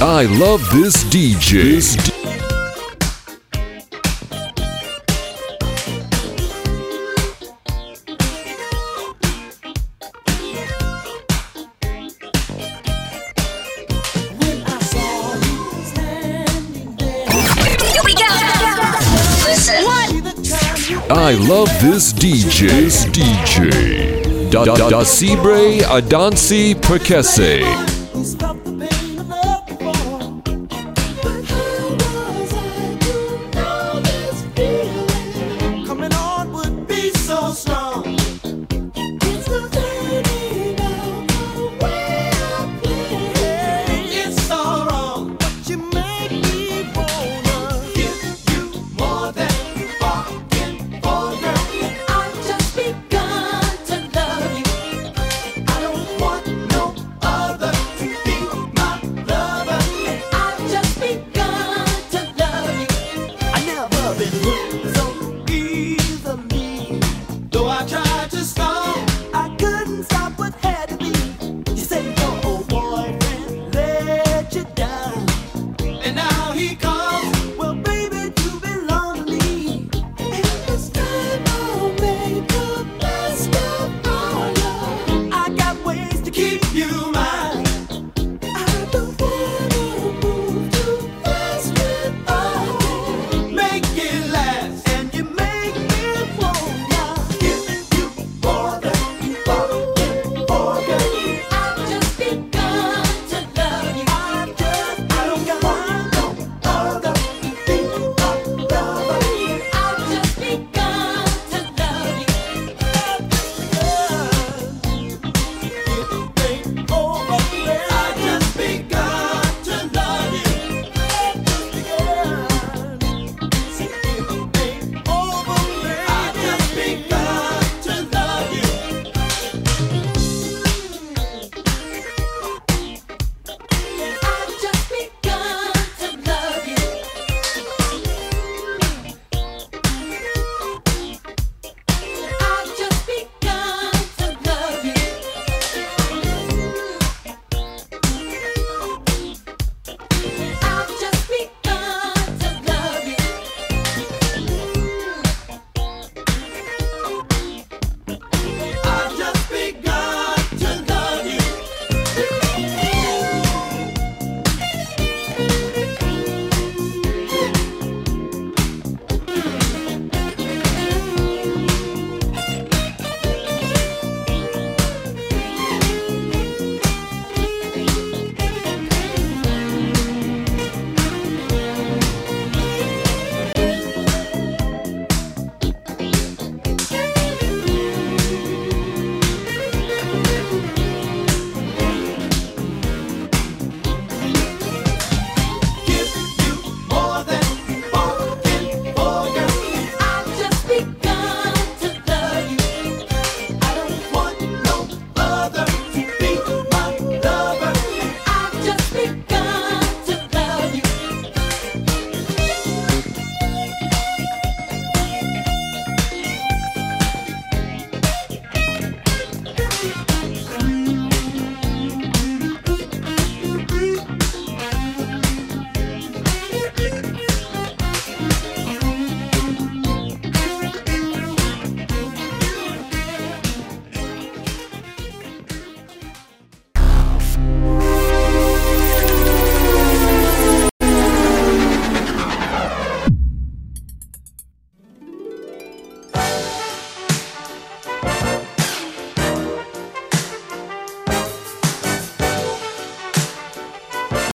I love this DJ. This d- I love this DJ. This DJ. Da da da Sibre Adansi Perkese.